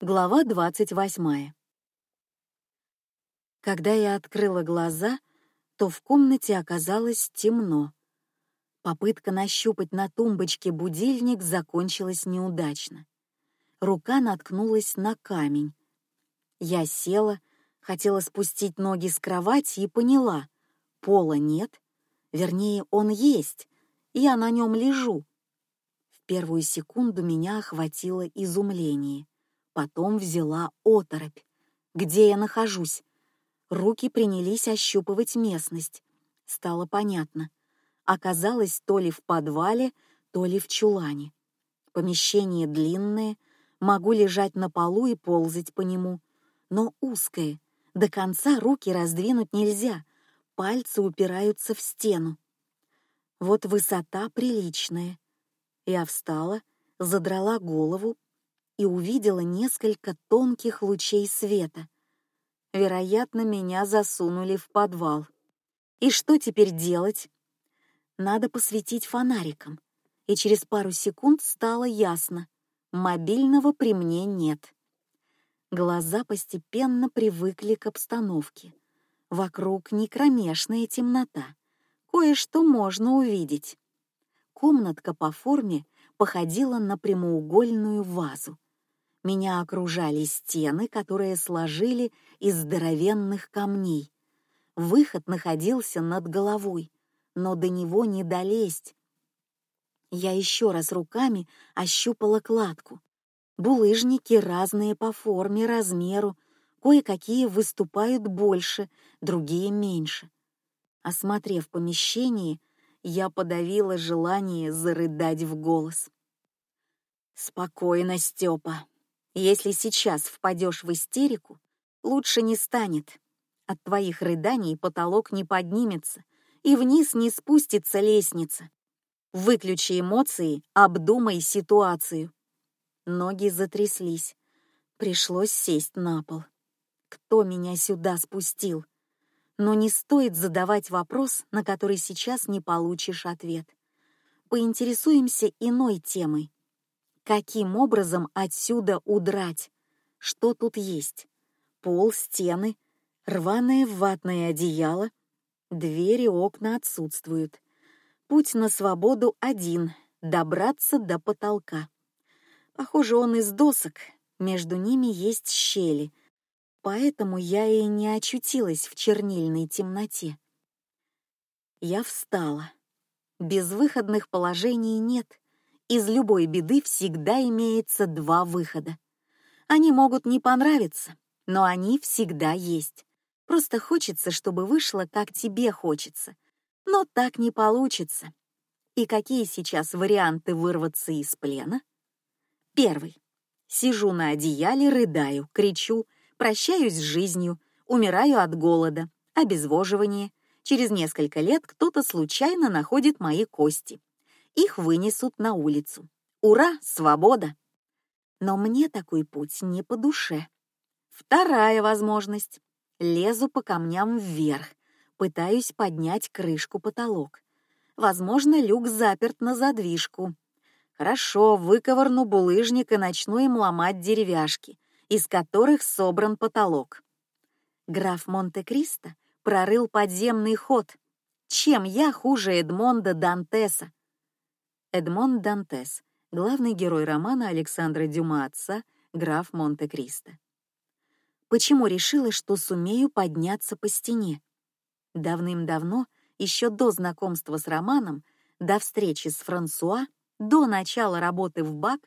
Глава двадцать восьмая. Когда я открыла глаза, то в комнате оказалось темно. Попытка нащупать на тумбочке будильник закончилась неудачно. Рука наткнулась на камень. Я села, хотела спустить ноги с кровати и поняла: пола нет, вернее, он есть, я на нем лежу. В первую секунду меня охватило изумление, потом взяла оторопь. Где я нахожусь? Руки принялись ощупывать местность. Стало понятно. Оказалось то ли в подвале, то ли в чулане. Помещение длинное, могу лежать на полу и ползать по нему, но узкое. До конца руки раздвинуть нельзя, пальцы упираются в стену. Вот высота приличная. Я встала, задрала голову и увидела несколько тонких лучей света — Вероятно, меня засунули в подвал. И что теперь делать? Надо посветить фонариком. И через пару секунд стало ясно: мобильного при мне нет. Глаза постепенно привыкли к обстановке. Вокруг не кромешная темнота. Кое-что можно увидеть. Комнатка по форме походила на прямоугольную вазу. Меня окружали стены, которые сложили из здоровенных камней. Выход находился над головой, но до него не долезть. Я еще раз руками ощупала кладку. Булыжники разные по форме, размеру, кое-какие выступают больше, другие меньше. Осмотрев помещение, я подавила желание зарыдать в голос. Спокойно, Степа. Если сейчас впадешь в истерику, лучше не станет. От твоих рыданий потолок не поднимется и вниз не спустится лестница. Выключи эмоции, обдумай ситуацию. Ноги затряслись. Пришлось сесть на пол. Кто меня сюда спустил? Но не стоит задавать вопрос, на который сейчас не получишь ответ. Поинтересуемся иной темой. Каким образом отсюда удрать? Что тут есть? Пол, стены, рваное ватное одеяло, двери, окна отсутствуют. Путь на свободу один — добраться до потолка. Похоже, он из досок, между ними есть щели, поэтому я и не очутилась в чернильной темноте. Я встала. Безвыходных положений нет. Из любой беды всегда имеется два выхода. Они могут не понравиться, но они всегда есть. Просто хочется, чтобы вышло, как тебе хочется. Но так не получится. И какие сейчас варианты вырваться из плена? Первый. Сижу на одеяле, рыдаю, кричу, прощаюсь с жизнью, умираю от голода, обезвоживания. Через несколько лет кто-то случайно находит мои кости их вынесут на улицу. Ура, свобода! Но мне такой путь не по душе. Вторая возможность. Лезу по камням вверх, пытаюсь поднять крышку потолок. Возможно, люк заперт на задвижку. Хорошо, выковырну булыжник и начну им ломать деревяшки, из которых собран потолок. Граф Монте-Кристо прорыл подземный ход. Чем я хуже Эдмонда Дантеса? Эдмон Дантес, главный герой романа Александра Дюма отца, граф Монте-Кристо. Почему решила, что сумею подняться по стене? Давным-давно, еще до знакомства с романом, до встречи с Франсуа, до начала работы в БАК,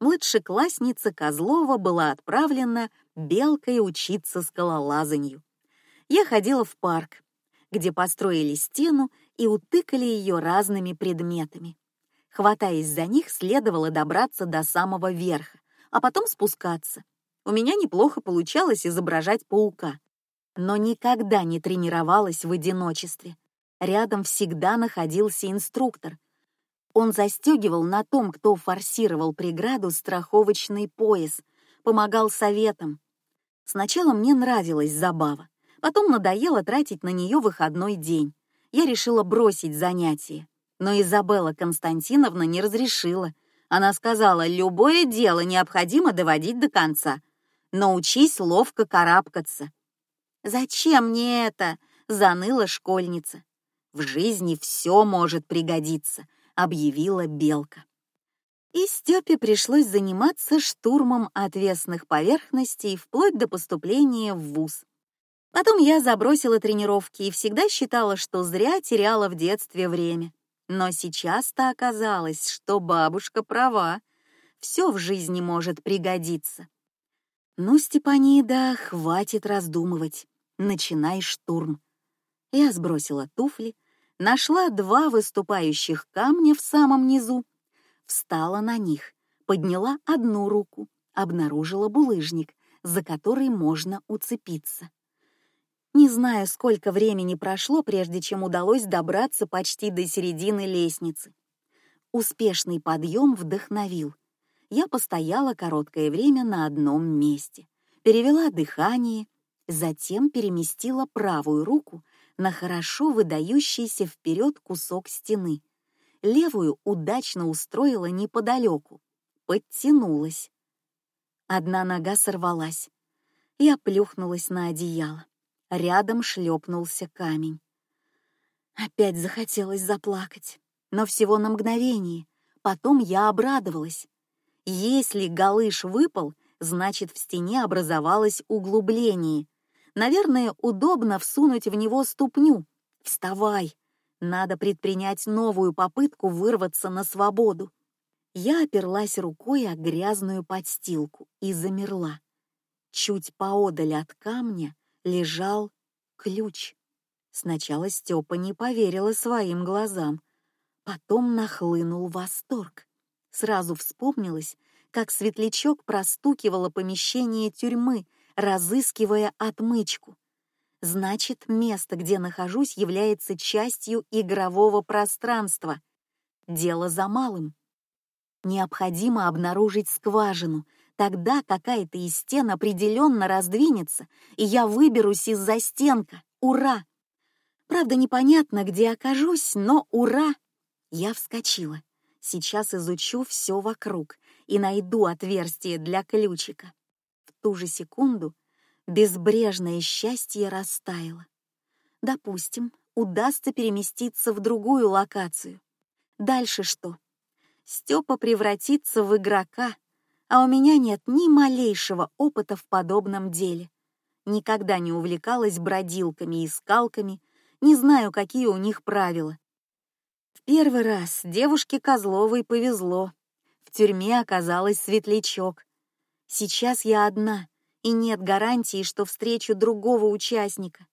младшеклассница Козлова была отправлена белкой учиться скалолазанию. Я ходила в парк, где построили стену и утыкали ее разными предметами. Хватаясь за них, следовало добраться до самого верха, а потом спускаться. У меня неплохо получалось изображать паука, но никогда не тренировалась в одиночестве. Рядом всегда находился инструктор. Он застегивал на том, кто форсировал преграду, страховочный пояс, помогал советам. Сначала мне нравилась забава, потом надоело тратить на нее выходной день. я решила бросить занятие, но Изабелла Константиновна не разрешила. Она сказала, любое дело необходимо доводить до конца. Научись ловко карабкаться. «Зачем мне это?» — заныла школьница. «В жизни все может пригодиться», — объявила Белка. И Степе пришлось заниматься штурмом отвесных поверхностей вплоть до поступления в вуз. Потом я забросила тренировки и всегда считала, что зря теряла в детстве время. Но сейчас-то оказалось, что бабушка права. Все в жизни может пригодиться. Ну, Степанида, хватит раздумывать. Начинай штурм. Я сбросила туфли, нашла два выступающих камня в самом низу, встала на них, подняла одну руку, обнаружила булыжник, за который можно уцепиться. Не знаю, сколько времени прошло, прежде чем удалось добраться почти до середины лестницы. Успешный подъем вдохновил. Я постояла короткое время на одном месте, перевела дыхание, затем переместила правую руку на хорошо выдающийся вперед кусок стены. Левую удачно устроила неподалеку, подтянулась. Одна нога сорвалась. Я плюхнулась на одеяло. Рядом шлепнулся камень. Опять захотелось заплакать, но всего на мгновение. Потом я обрадовалась. Если галыш выпал, значит в стене образовалось углубление. Наверное, удобно всунуть в него ступню. Вставай, надо предпринять новую попытку вырваться на свободу. Я оперлась рукой о грязную подстилку и замерла. Чуть поодаль от камня лежал ключ. Сначала Степа не поверила своим глазам, потом нахлынул восторг. Сразу вспомнилось, как светлячок простукивала помещение тюрьмы, разыскивая отмычку. Значит, место, где нахожусь, является частью игрового пространства. Дело за малым. Необходимо обнаружить скважину, Тогда какая-то из стен определенно раздвинется, и я выберусь из за стенка. Ура! Правда, непонятно, где окажусь, но ура! Я вскочила. Сейчас изучу все вокруг и найду отверстие для ключика. Ту же секунду безбрежное счастье растаяло. Допустим, удастся переместиться в другую локацию. Дальше что? Степа превратится в игрока, а у меня нет ни малейшего опыта в подобном деле. Никогда не увлекалась бродилками и скалками, не знаю, какие у них правила. В первый раз девушке Козловой повезло. В тюрьме оказалась светлячок. Сейчас я одна, и нет гарантии, что встречу другого участника.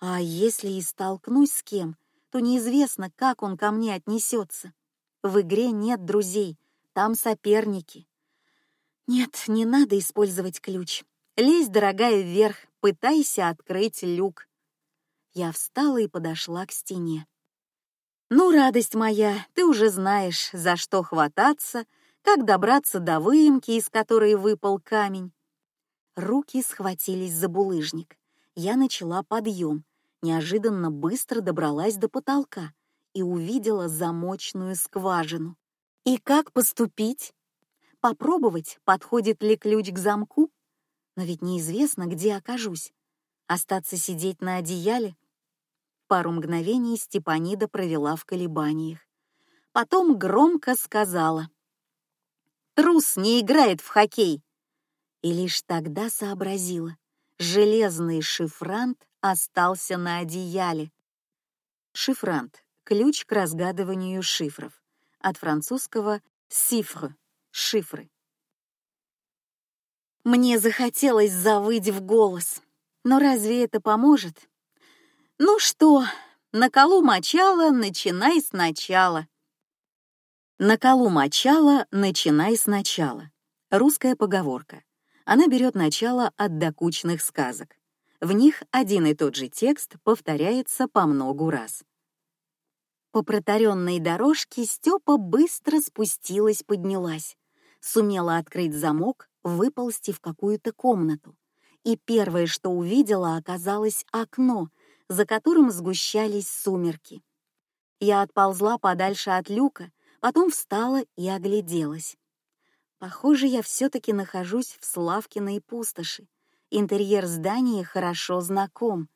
А если и столкнусь с кем, то неизвестно, как он ко мне отнесется. В игре нет друзей, там соперники. Нет, не надо использовать ключ. Лезь, дорогая, вверх, пытайся открыть люк. Я встала и подошла к стене. Ну, радость моя, ты уже знаешь, за что хвататься, как добраться до выемки, из которой выпал камень. Руки схватились за булыжник. Я начала подъем, неожиданно быстро добралась до потолка и увидела замочную скважину. И как поступить? попробовать, подходит ли ключ к замку, но ведь неизвестно, где окажусь. Остаться сидеть на одеяле? Пару мгновений Степанида провела в колебаниях. Потом громко сказала. «Трус не играет в хоккей!» И лишь тогда сообразила. Железный шифрант остался на одеяле. Шифрант — ключ к разгадыванию шифров. От французского «сифр» шифры. Мне захотелось завыть в голос, но разве это поможет? Ну что, на колу мочала, начинай сначала. На колу мочала, начинай сначала. Русская поговорка. Она берет начало от докучных сказок. В них один и тот же текст повторяется по многу раз. По протаренной дорожке Степа быстро спустилась, поднялась сумела открыть замок, выползти в какую-то комнату. И первое, что увидела, оказалось окно, за которым сгущались сумерки. Я отползла подальше от люка, потом встала и огляделась. Похоже, я все-таки нахожусь в Славкиной пустоши. Интерьер здания хорошо знаком.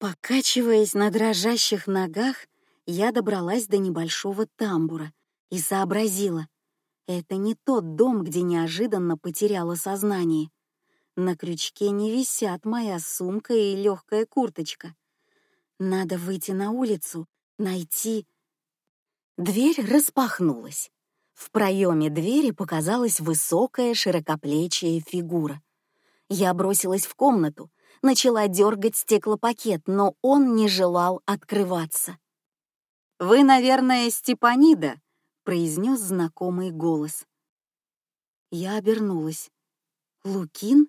Покачиваясь на дрожащих ногах, я добралась до небольшого тамбура и сообразила. Это не тот дом, где неожиданно потеряла сознание. На крючке не висят моя сумка и легкая курточка. Надо выйти на улицу, найти... Дверь распахнулась. В проеме двери показалась высокая широкоплечья фигура. Я бросилась в комнату, начала дергать стеклопакет, но он не желал открываться. «Вы, наверное, Степанида», — произнес знакомый голос. Я обернулась. «Лукин?»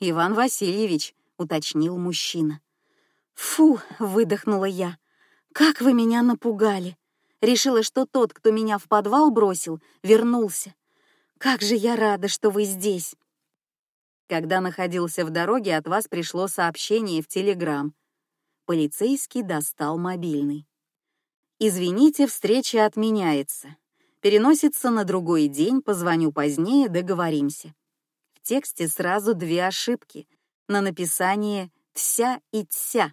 «Иван Васильевич», — уточнил мужчина. «Фу!» — выдохнула я. «Как вы меня напугали!» Решила, что тот, кто меня в подвал бросил, вернулся. Как же я рада, что вы здесь. Когда находился в дороге, от вас пришло сообщение в Телеграм. Полицейский достал мобильный. Извините, встреча отменяется. Переносится на другой день, позвоню позднее, договоримся. В тексте сразу две ошибки. На написание «тся» и «тся».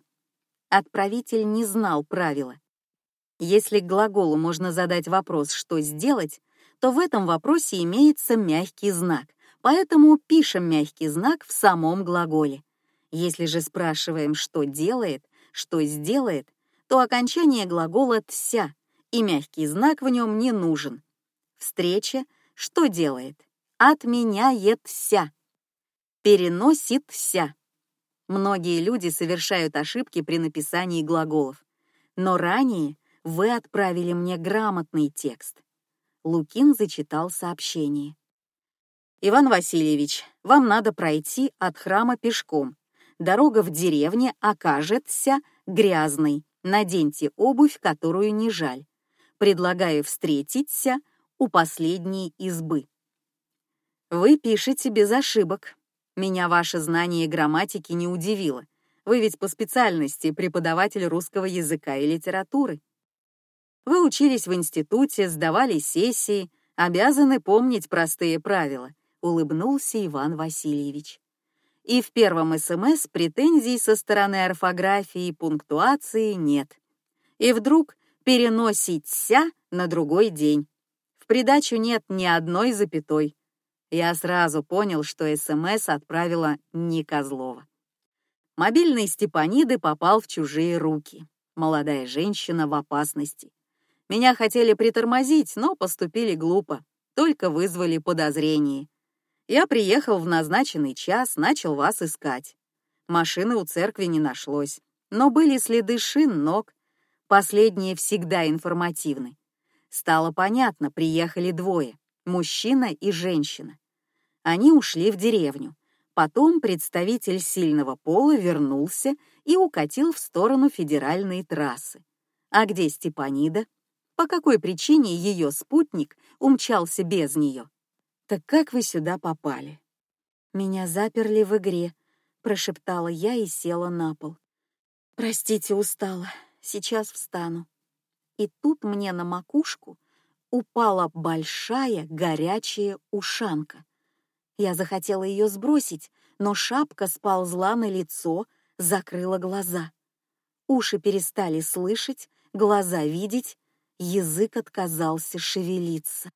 Отправитель не знал правила. Если к глаголу можно задать вопрос «что сделать», то в этом вопросе имеется мягкий знак, поэтому пишем мягкий знак в самом глаголе. Если же спрашиваем «что делает», «что сделает», то окончание глагола «тся», и мягкий знак в нем не нужен. Встреча «что делает?» «Отменяется», «переносится». Многие люди совершают ошибки при написании глаголов. Но ранее вы отправили мне грамотный текст. Лукин зачитал сообщение. Иван Васильевич, вам надо пройти от храма пешком. Дорога в деревне окажется грязной. Наденьте обувь, которую не жаль. Предлагаю встретиться у последней избы. Вы пишете без ошибок. Меня ваше знание грамматики не удивило. Вы ведь по специальности преподаватель русского языка и литературы. Вы учились в институте, сдавали сессии, обязаны помнить простые правила, улыбнулся Иван Васильевич. И в первом СМС претензий со стороны орфографии и пунктуации нет. И вдруг переноситься на другой день. В придачу нет ни одной запятой. Я сразу понял, что СМС отправила не Козлова. Мобильный Степаниды попал в чужие руки. Молодая женщина в опасности. Меня хотели притормозить, но поступили глупо, только вызвали подозрение. Я приехал в назначенный час, начал вас искать. Машины у церкви не нашлось, но были следы шин, ног. Последние всегда информативны. Стало понятно, приехали двое — мужчина и женщина. Они ушли в деревню. Потом представитель сильного пола вернулся и укатил в сторону федеральной трассы. А где Степанида? По какой причине ее спутник умчался без нее. Так как вы сюда попали? Меня заперли в игре, прошептала я и села на пол. Простите, устала. Сейчас встану. И тут мне на макушку упала большая горячая ушанка. Я захотела ее сбросить, но шапка сползла на лицо, закрыла глаза. Уши перестали слышать, глаза видеть, язык отказался шевелиться.